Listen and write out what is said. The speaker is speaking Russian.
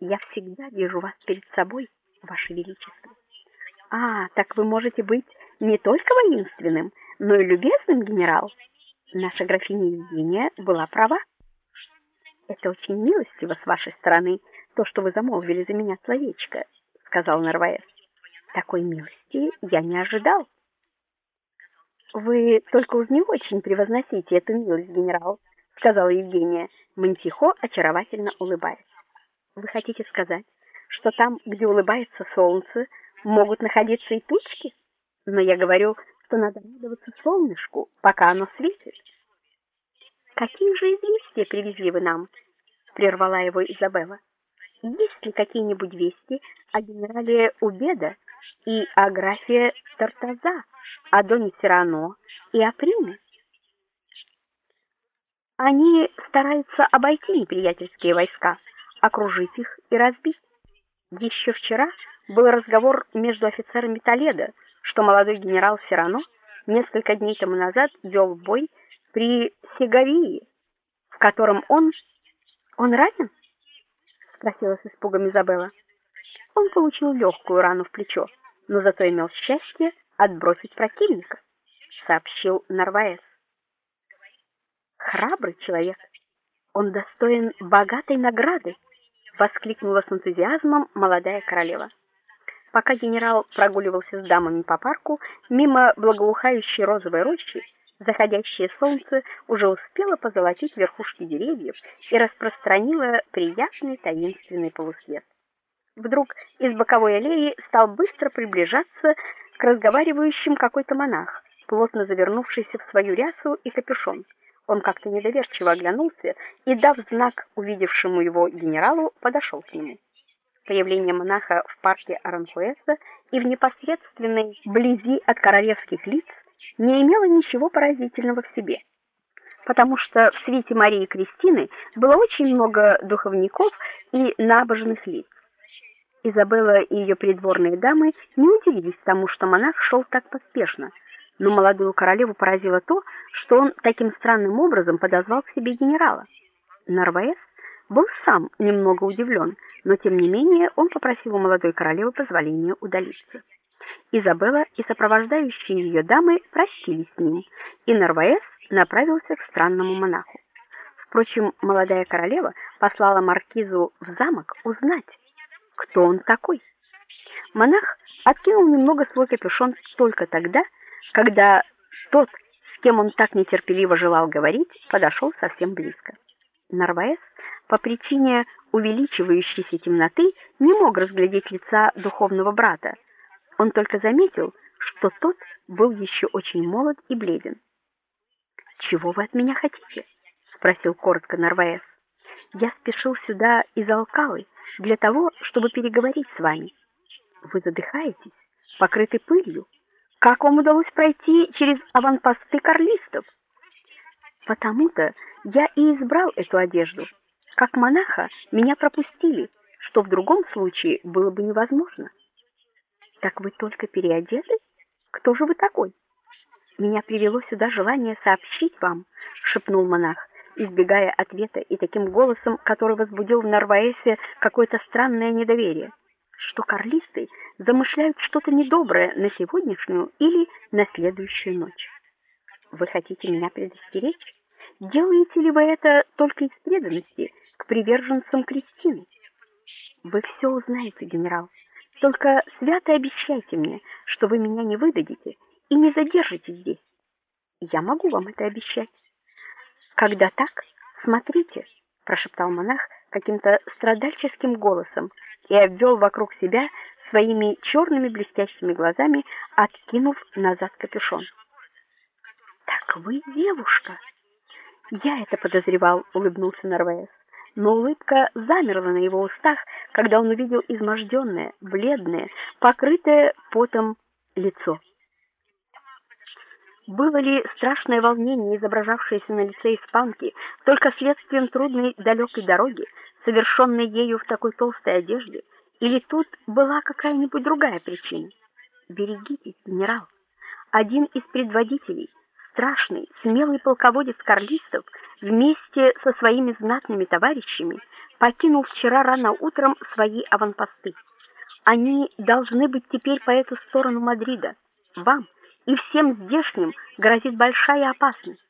Я всегда вижу вас перед собой, ваше величество. А, так вы можете быть не только воинственным, но и любезным, генерал. Наша графиня Евгения была права. Это очень милостиво с вашей стороны, то, что вы замолвили за меня словечко, сказал Нарваес. Такой милости я не ожидал. Вы только уж не очень превозносите эту милость, генерал, сказала Евгения, Мантихо очаровательно улыбаясь. Вы хотите сказать, что там, где улыбается солнце, могут находиться и тучки? Но я говорю, что надо радоваться солнышку, пока оно светит. Какие же известия привезли вы нам? прервала его Изабелла. Есть ли какие-нибудь вести о генерале Убеда и о графе Тартаза, о доме Сирано и о Приме? Они стараются обойти неприятельские войска, окружить их и разбить. Еще вчера был разговор между офицерами Толедо, что молодой генерал Сирано несколько дней тому назад вел бой при Сеговии, в котором он он ранен? спросила с испугом Изабелла. Он получил легкую рану в плечо, но зато имел счастье отбросить противника, сообщил Нарваес. Храбрый человек. Он достоин богатой награды, воскликнула с энтузиазмом молодая королева. Пока генерал прогуливался с дамами по парку, мимо благоухающей розовой рощи, заходящее солнце уже успело позолотить верхушки деревьев и распространило приятный таинственный полусвет. Вдруг из боковой аллеи стал быстро приближаться к разговаривающим какой-то монах, плотно завернувшийся в свою рясу и капюшон. Он как-то недоверчиво оглянулся и, дав знак увидевшему его генералу, подошел к нему. Появление монаха в парке Аранхуэса и в непосредственной близи от королевских лиц не имело ничего поразительного в себе, потому что в свете Марии Кристины было очень много духовников и набожных лиц. Изабелла и ее придворные дамы не удивились тому, что монах шел так поспешно, но молодую королеву поразило то, что он таким странным образом подозвал к себе генерала. Нарваес был сам немного удивлен, но тем не менее он попросил у молодой королевы позволения удалиться. Изабелла и сопровождающие ее дамы простились с ним, и Нарваес направился к странному монаху. Впрочем, молодая королева послала маркизу в замок узнать, кто он такой. Монах откинул немного свой капюшон только тогда, когда тот, с кем он так нетерпеливо желал говорить, подошел совсем близко. Нарваес по причине увеличивающейся темноты не мог разглядеть лица духовного брата. Он только заметил, что тот был еще очень молод и бледен. "Чего вы от меня хотите?" спросил коротко Нарваес. "Я спешил сюда из Алкалы для того, чтобы переговорить с вами. Вы задыхаетесь, покрыты пылью. Как вам удалось пройти через аванпосты карлистов?" Потому-то я и избрал эту одежду. Как монаха меня пропустили, что в другом случае было бы невозможно. Так вы только переодеты? Кто же вы такой? Меня привело сюда желание сообщить вам, шепнул монах, избегая ответа и таким голосом, который возбудил в Нарваэсе какое-то странное недоверие, что карлисты замышляют что-то недоброе на сегодняшнюю или на следующую ночь. Вы хотите меня предостеречь? Делаете ли вы это только из преданности к приверженцам Кристины? Вы все узнаете, генерал. Только свято обещайте мне, что вы меня не выдадите и не задержите здесь. Я могу вам это обещать. Когда так, смотрите, прошептал монах каким-то страдальческим голосом и обвел вокруг себя своими черными блестящими глазами, откинув назад капюшон. Так вы девушка. Я это подозревал, улыбнулся Нарвес но улыбка замерла на его устах, когда он увидел изможденное, бледное, покрытое потом лицо. Было ли страшное волнение, изображавшееся на лице испанки, только следствием трудной далекой дороги, совершенной ею в такой толстой одежде, или тут была какая-нибудь другая причина? Берегитесь, генерал. Один из предводителей страшный, смелый полководец карлистов вместе со своими знатными товарищами покинул вчера рано утром свои аванпосты. Они должны быть теперь по эту сторону Мадрида. Вам и всем здешним грозит большая опасность.